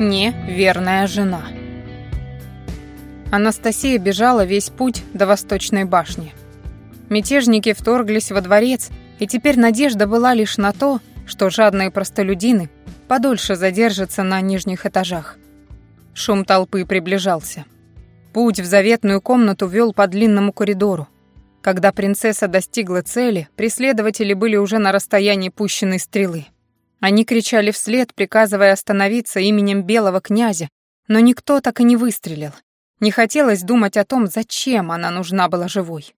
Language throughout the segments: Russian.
Неверная жена. Анастасия бежала весь путь до Восточной башни. Мятежники вторглись во дворец, и теперь надежда была лишь на то, что жадные простолюдины подольше задержатся на нижних этажах. Шум толпы приближался. Путь в заветную комнату вел по длинному коридору. Когда принцесса достигла цели, преследователи были уже на расстоянии пущенной стрелы. Они кричали вслед, приказывая остановиться именем белого князя, но никто так и не выстрелил. Не хотелось думать о том, зачем она нужна была живой.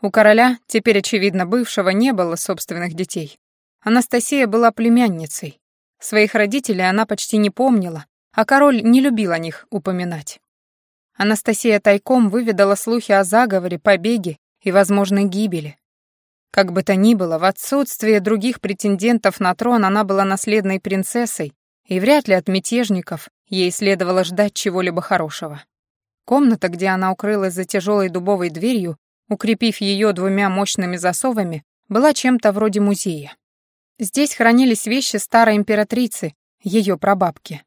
У короля, теперь очевидно бывшего, не было собственных детей. Анастасия была племянницей. Своих родителей она почти не помнила, а король не любил о них упоминать. Анастасия тайком выведала слухи о заговоре, побеге и возможной гибели. Как бы то ни было, в отсутствие других претендентов на трон она была наследной принцессой, и вряд ли от мятежников ей следовало ждать чего-либо хорошего. Комната, где она укрылась за тяжелой дубовой дверью, укрепив ее двумя мощными засовами, была чем-то вроде музея. Здесь хранились вещи старой императрицы, ее прабабки.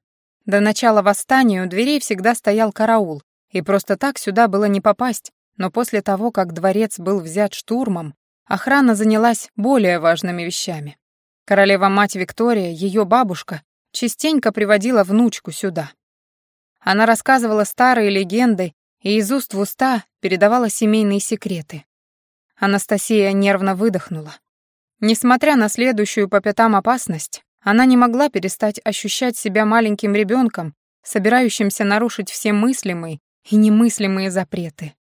До начала восстания у дверей всегда стоял караул, и просто так сюда было не попасть, но после того, как дворец был взят штурмом, Охрана занялась более важными вещами. Королева-мать Виктория, ее бабушка, частенько приводила внучку сюда. Она рассказывала старые легенды и из уст в уста передавала семейные секреты. Анастасия нервно выдохнула. Несмотря на следующую по пятам опасность, она не могла перестать ощущать себя маленьким ребенком, собирающимся нарушить все мыслимые и немыслимые запреты.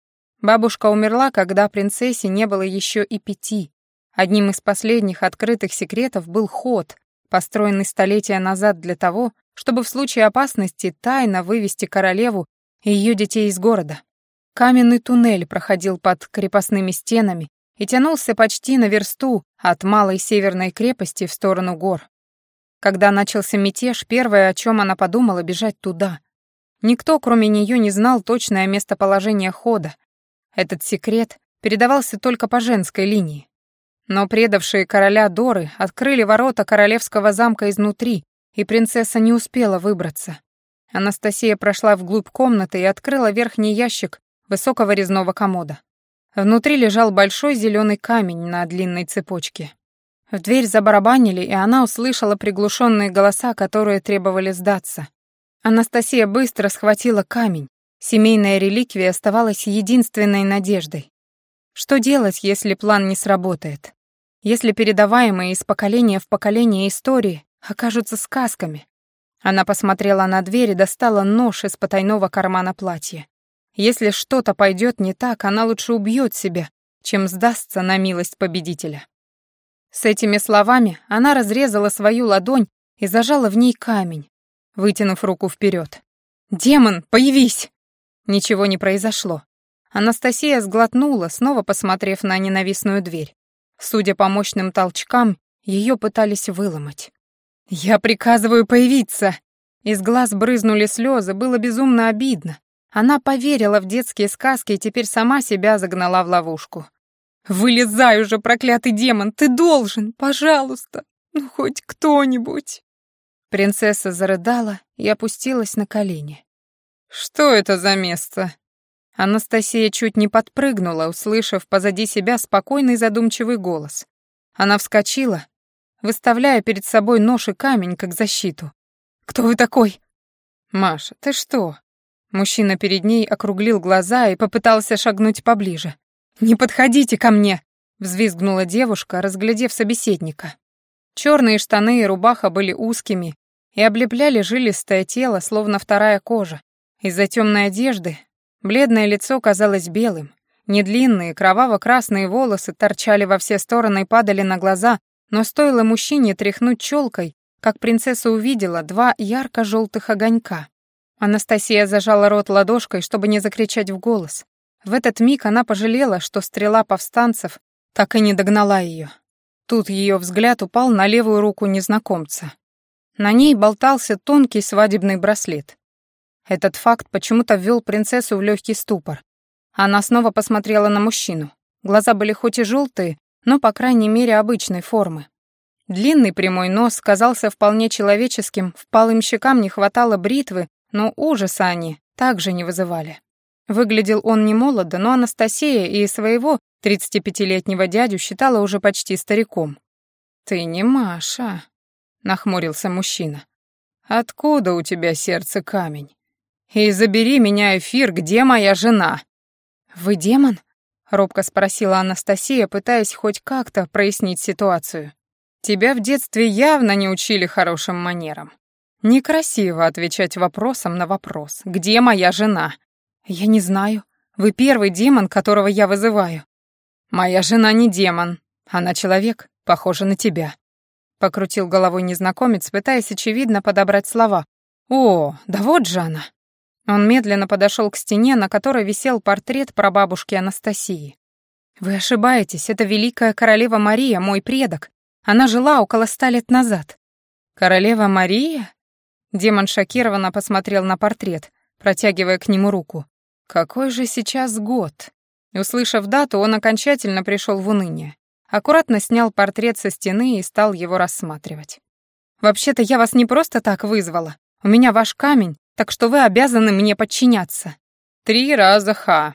Бабушка умерла, когда принцессе не было еще и пяти. Одним из последних открытых секретов был ход, построенный столетия назад для того, чтобы в случае опасности тайно вывести королеву и ее детей из города. Каменный туннель проходил под крепостными стенами и тянулся почти на версту от малой северной крепости в сторону гор. Когда начался мятеж, первое, о чем она подумала, бежать туда. Никто, кроме нее, не знал точное местоположение хода, этот секрет передавался только по женской линии. Но предавшие короля Доры открыли ворота королевского замка изнутри, и принцесса не успела выбраться. Анастасия прошла вглубь комнаты и открыла верхний ящик высокого резного комода. Внутри лежал большой зеленый камень на длинной цепочке. В дверь забарабанили, и она услышала приглушенные голоса, которые требовали сдаться. Анастасия быстро схватила камень, Семейная реликвия оставалась единственной надеждой. Что делать, если план не сработает? Если передаваемые из поколения в поколение истории окажутся сказками? Она посмотрела на дверь и достала нож из потайного кармана платья. Если что-то пойдет не так, она лучше убьет себя, чем сдастся на милость победителя. С этими словами она разрезала свою ладонь и зажала в ней камень, вытянув руку вперед. «Демон, появись!» Ничего не произошло. Анастасия сглотнула, снова посмотрев на ненавистную дверь. Судя по мощным толчкам, ее пытались выломать. «Я приказываю появиться!» Из глаз брызнули слезы, было безумно обидно. Она поверила в детские сказки и теперь сама себя загнала в ловушку. «Вылезай уже, проклятый демон! Ты должен! Пожалуйста! Ну, хоть кто-нибудь!» Принцесса зарыдала и опустилась на колени. «Что это за место?» Анастасия чуть не подпрыгнула, услышав позади себя спокойный задумчивый голос. Она вскочила, выставляя перед собой нож и камень как защиту. «Кто вы такой?» «Маша, ты что?» Мужчина перед ней округлил глаза и попытался шагнуть поближе. «Не подходите ко мне!» — взвизгнула девушка, разглядев собеседника. Черные штаны и рубаха были узкими и облепляли жилистое тело, словно вторая кожа. Из-за темной одежды бледное лицо казалось белым, недлинные кроваво-красные волосы торчали во все стороны и падали на глаза, но стоило мужчине тряхнуть челкой, как принцесса увидела два ярко-желтых огонька. Анастасия зажала рот ладошкой, чтобы не закричать в голос. В этот миг она пожалела, что стрела повстанцев так и не догнала ее. Тут ее взгляд упал на левую руку незнакомца. На ней болтался тонкий свадебный браслет. Этот факт почему-то ввел принцессу в легкий ступор. Она снова посмотрела на мужчину. Глаза были хоть и желтые, но, по крайней мере, обычной формы. Длинный прямой нос казался вполне человеческим, впалым щекам не хватало бритвы, но ужаса они также не вызывали. Выглядел он не молодо, но Анастасия и своего 35-летнего дядю считала уже почти стариком. «Ты не Маша», — нахмурился мужчина. «Откуда у тебя сердце камень? И забери меня, эфир, где моя жена?» «Вы демон?» — робко спросила Анастасия, пытаясь хоть как-то прояснить ситуацию. «Тебя в детстве явно не учили хорошим манерам. Некрасиво отвечать вопросом на вопрос. Где моя жена?» «Я не знаю. Вы первый демон, которого я вызываю». «Моя жена не демон. Она человек, похожа на тебя». Покрутил головой незнакомец, пытаясь, очевидно, подобрать слова. «О, да вот же она». Он медленно подошел к стене, на которой висел портрет прабабушки Анастасии. «Вы ошибаетесь, это великая королева Мария, мой предок. Она жила около ста лет назад». «Королева Мария?» Демон шокированно посмотрел на портрет, протягивая к нему руку. Какой же сейчас год? Услышав дату, он окончательно пришел в уныние. Аккуратно снял портрет со стены и стал его рассматривать. «Вообще-то я вас не просто так вызвала. У меня ваш камень, так что вы обязаны мне подчиняться». «Три раза ха!»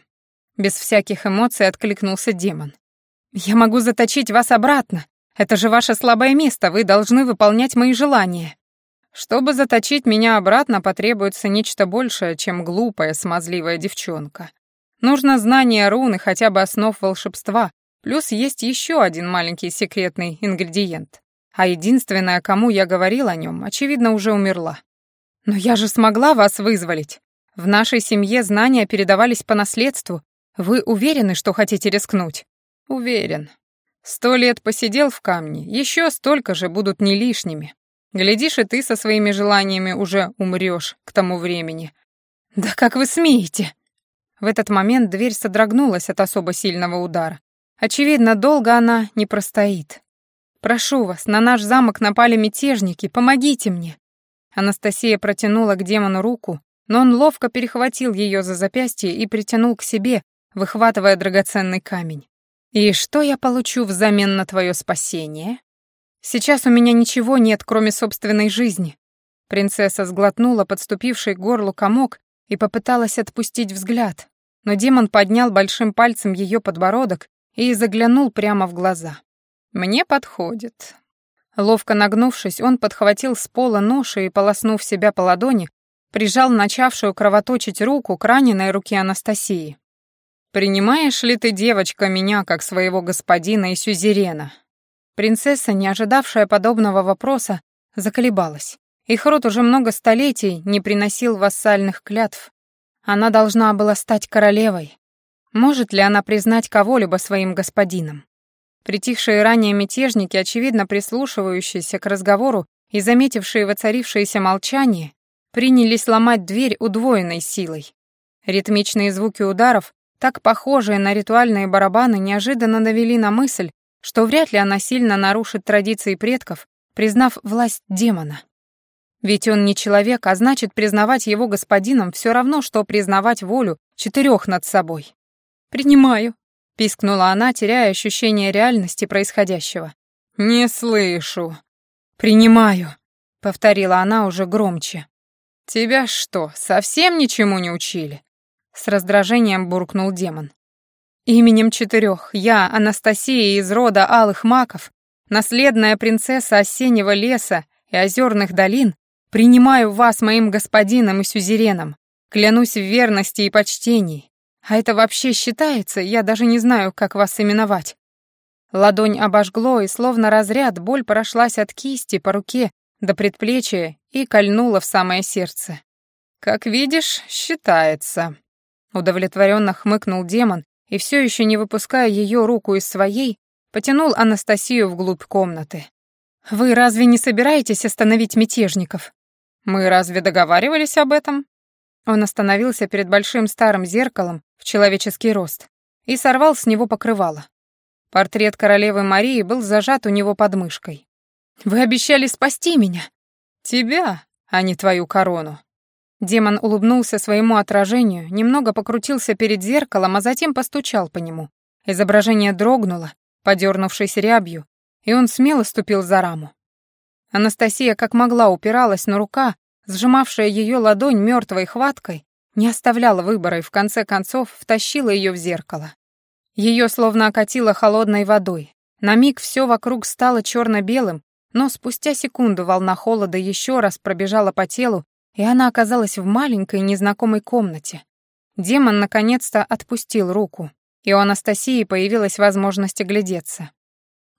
Без всяких эмоций откликнулся демон. «Я могу заточить вас обратно. Это же ваше слабое место, вы должны выполнять мои желания». Чтобы заточить меня обратно, потребуется нечто большее, чем глупая, смазливая девчонка. Нужно знание руны, хотя бы основ волшебства, плюс есть еще один маленький секретный ингредиент. А единственная, кому я говорил о нем, очевидно, уже умерла. Но я же смогла вас вызволить. В нашей семье знания передавались по наследству. Вы уверены, что хотите рискнуть? Уверен. Сто лет посидел в камне, еще столько же будут не лишними. Глядишь, и ты со своими желаниями уже умрёшь к тому времени. Да как вы смеете? В этот момент дверь содрогнулась от особо сильного удара. Очевидно, долго она не простоит. Прошу вас, на наш замок напали мятежники, помогите мне. Анастасия протянула к демону руку, но он ловко перехватил её за запястье и притянул к себе, выхватывая драгоценный камень. «И что я получу взамен на твое спасение?» Сейчас у меня ничего нет, кроме собственной жизни. Принцесса сглотнула подступивший к горлу комок и попыталась отпустить взгляд, но демон поднял большим пальцем ее подбородок и заглянул прямо в глаза. «Мне подходит». Ловко нагнувшись, он подхватил с пола нож и, полоснув себя по ладони, прижал начавшую кровоточить руку к раненой руке Анастасии. «Принимаешь ли ты, девочка, меня как своего господина и сюзерена?» Принцесса, не ожидавшая подобного вопроса, заколебалась. Их род уже много столетий не приносил вассальных клятв. Она должна была стать королевой. Может ли она признать кого-либо своим господином? Притихшие ранее мятежники, очевидно прислушивающиеся к разговору и заметившие воцарившееся молчание, принялись ломать дверь удвоенной силой. Ритмичные звуки ударов, так похожие на ритуальные барабаны, неожиданно навели на мысль, что вряд ли она сильно нарушит традиции предков, признав власть демона. Ведь он не человек, а значит, признавать его господином все равно, что признавать волю четырех над собой. «Принимаю», — пискнула она, теряя ощущение реальности происходящего. «Не слышу». «Принимаю», — повторила она уже громче. «Тебя что, совсем ничему не учили?» С раздражением буркнул демон. Именем четырех я, Анастасия из рода Алых Маков, наследная принцесса осеннего леса и озерных долин, принимаю вас моим господином и сюзереном, клянусь в верности и почтении. А это вообще считается, я даже не знаю, как вас именовать. Ладонь обожгло, и словно разряд боль прошлась от кисти по руке до предплечья и кольнула в самое сердце. «Как видишь, считается», — удовлетворенно хмыкнул демон и все еще не выпуская ее руку из своей, потянул Анастасию вглубь комнаты. «Вы разве не собираетесь остановить мятежников?» «Мы разве договаривались об этом?» Он остановился перед большим старым зеркалом человеческий рост и сорвал с него покрывало. Портрет королевы Марии был зажат у него под мышкой. «Вы обещали спасти меня!» «Тебя, а не твою корону!» Демон улыбнулся своему отражению, немного покрутился перед зеркалом, а затем постучал по нему. Изображение дрогнуло, подернувшись рябью, и он смело ступил за раму. Анастасия как могла упиралась, но рука, сжимавшая ее ладонь мертвой хваткой, не оставляла выбора и в конце концов втащила ее в зеркало. Ее словно окатило холодной водой. На миг все вокруг стало черно-белым, но спустя секунду волна холода еще раз пробежала по телу, и она оказалась в маленькой незнакомой комнате. Демон наконец-то отпустил руку, и у Анастасии появилась возможность оглядеться.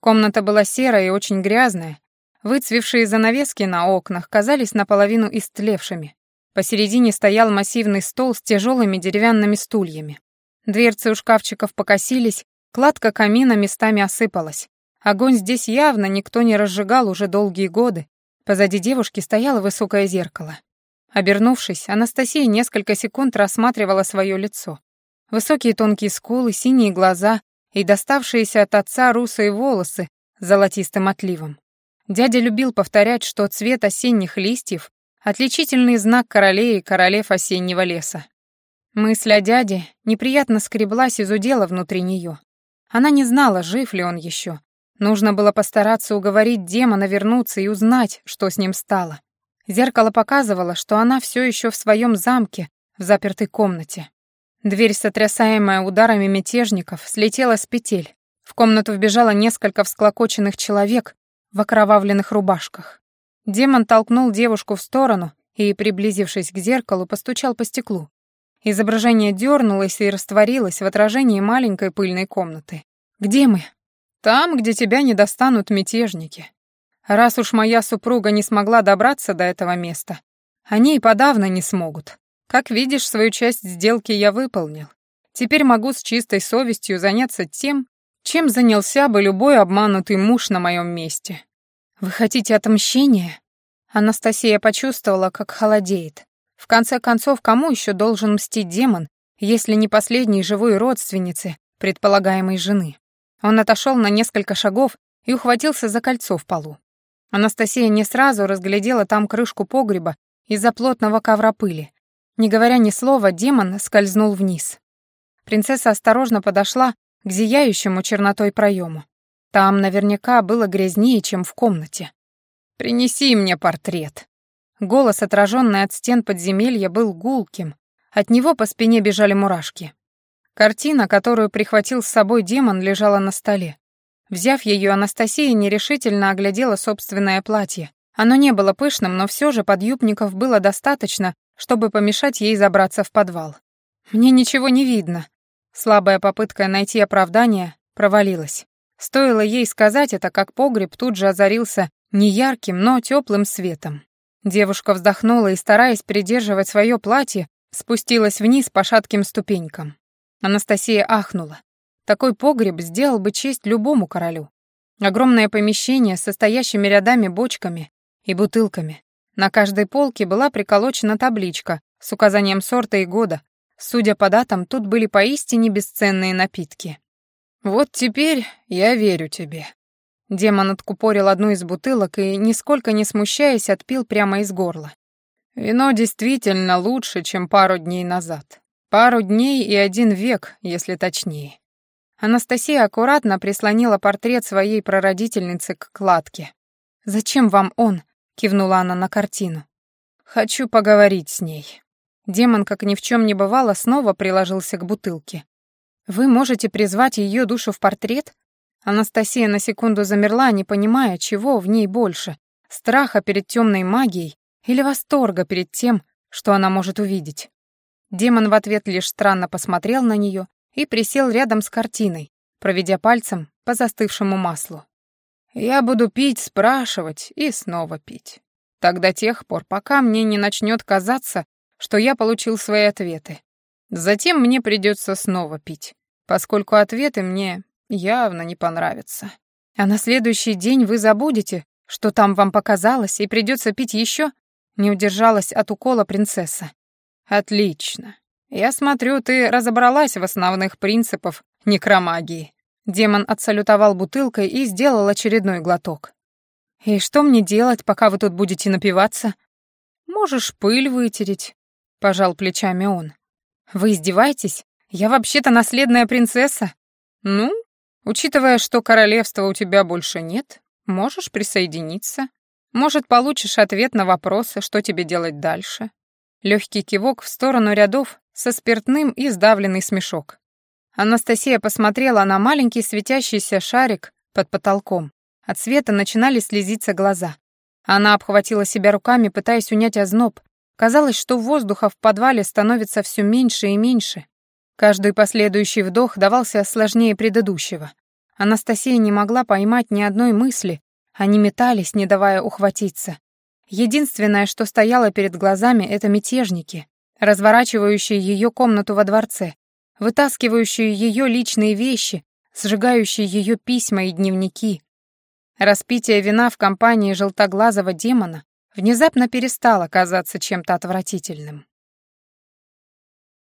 Комната была серая и очень грязная, выцвевшие занавески на окнах казались наполовину истлевшими. Посередине стоял массивный стол с тяжелыми деревянными стульями. Дверцы у шкафчиков покосились, кладка камина местами осыпалась. Огонь здесь явно никто не разжигал уже долгие годы. Позади девушки стояло высокое зеркало. Обернувшись, Анастасия несколько секунд рассматривала свое лицо. Высокие тонкие скулы, синие глаза и доставшиеся от отца русые волосы с золотистым отливом. Дядя любил повторять, что цвет осенних листьев Отличительный знак королей и королев осеннего леса. Мысль о дяде неприятно скреблась из удела внутри нее. Она не знала, жив ли он еще. Нужно было постараться уговорить демона вернуться и узнать, что с ним стало. Зеркало показывало, что она все еще в своем замке, в запертой комнате. Дверь, сотрясаемая ударами мятежников, слетела с петель. В комнату вбежало несколько всклокоченных человек в окровавленных рубашках. Демон толкнул девушку в сторону и, приблизившись к зеркалу, постучал по стеклу. Изображение дернулось и растворилось в отражении маленькой пыльной комнаты. «Где мы?» «Там, где тебя не достанут мятежники. Раз уж моя супруга не смогла добраться до этого места, они и подавно не смогут. Как видишь, свою часть сделки я выполнил. Теперь могу с чистой совестью заняться тем, чем занялся бы любой обманутый муж на моем месте. «Вы хотите отмщения?» Анастасия почувствовала, как холодеет. В конце концов, кому еще должен мстить демон, если не последней живой родственнице, предполагаемой жены? Он отошел на несколько шагов и ухватился за кольцо в полу. Анастасия не сразу разглядела там крышку погреба из-за плотного ковра пыли. Не говоря ни слова, демон скользнул вниз. Принцесса осторожно подошла к зияющему чернотой проему. Там наверняка было грязнее, чем в комнате. «Принеси мне портрет». Голос, отраженный от стен подземелья, был гулким. От него по спине бежали мурашки. Картина, которую прихватил с собой демон, лежала на столе. Взяв ее, Анастасия нерешительно оглядела собственное платье. Оно не было пышным, но все же подъюбников было достаточно, чтобы помешать ей забраться в подвал. «Мне ничего не видно». Слабая попытка найти оправдание провалилась. Стоило ей сказать это, как погреб тут же озарился неярким, но теплым светом. Девушка вздохнула и, стараясь придерживать свое платье, спустилась вниз по шатким ступенькам. Анастасия ахнула. Такой погреб сделал бы честь любому королю. Огромное помещение с состоящими рядами бочками и бутылками. На каждой полке была приколочена табличка с указанием сорта и года. Судя по датам, тут были поистине бесценные напитки. «Вот теперь я верю тебе». Демон откупорил одну из бутылок и, нисколько не смущаясь, отпил прямо из горла. «Вино действительно лучше, чем пару дней назад. Пару дней и один век, если точнее». Анастасия аккуратно прислонила портрет своей прародительницы к кладке. «Зачем вам он?» — кивнула она на картину. «Хочу поговорить с ней». Демон, как ни в чем не бывало, снова приложился к бутылке. Вы можете призвать ее душу в портрет? Анастасия на секунду замерла, не понимая, чего в ней больше — страха перед темной магией или восторга перед тем, что она может увидеть. Демон в ответ лишь странно посмотрел на нее и присел рядом с картиной, проведя пальцем по застывшему маслу. «Я буду пить, спрашивать и снова пить. Так до тех пор, пока мне не начнет казаться, что я получил свои ответы. Затем мне придется снова пить поскольку ответы мне явно не понравятся. А на следующий день вы забудете, что там вам показалось, и придется пить еще? Не удержалась от укола принцесса. Отлично. Я смотрю, ты разобралась в основных принципах некромагии. Демон отсалютовал бутылкой и сделал очередной глоток. «И что мне делать, пока вы тут будете напиваться?» «Можешь пыль вытереть», — пожал плечами он. «Вы издеваетесь? Я вообще-то наследная принцесса. Ну, Учитывая, что королевства у тебя больше нет, можешь присоединиться. Может, получишь ответ на вопросы, что тебе делать дальше. Легкий кивок в сторону рядов со спиртным и сдавленный смешок. Анастасия посмотрела на маленький светящийся шарик под потолком. От света начинали слезиться глаза. Она обхватила себя руками, пытаясь унять озноб. Казалось, что воздуха в подвале становится все меньше и меньше. Каждый последующий вдох давался сложнее предыдущего. Анастасия не могла поймать ни одной мысли, они метались, не давая ухватиться. Единственное, что стояло перед глазами, это мятежники, разворачивающие ее комнату во дворце, вытаскивающие ее личные вещи, сжигающие ее письма и дневники. Распитие вина в компании желтоглазого демона внезапно перестало казаться чем-то отвратительным.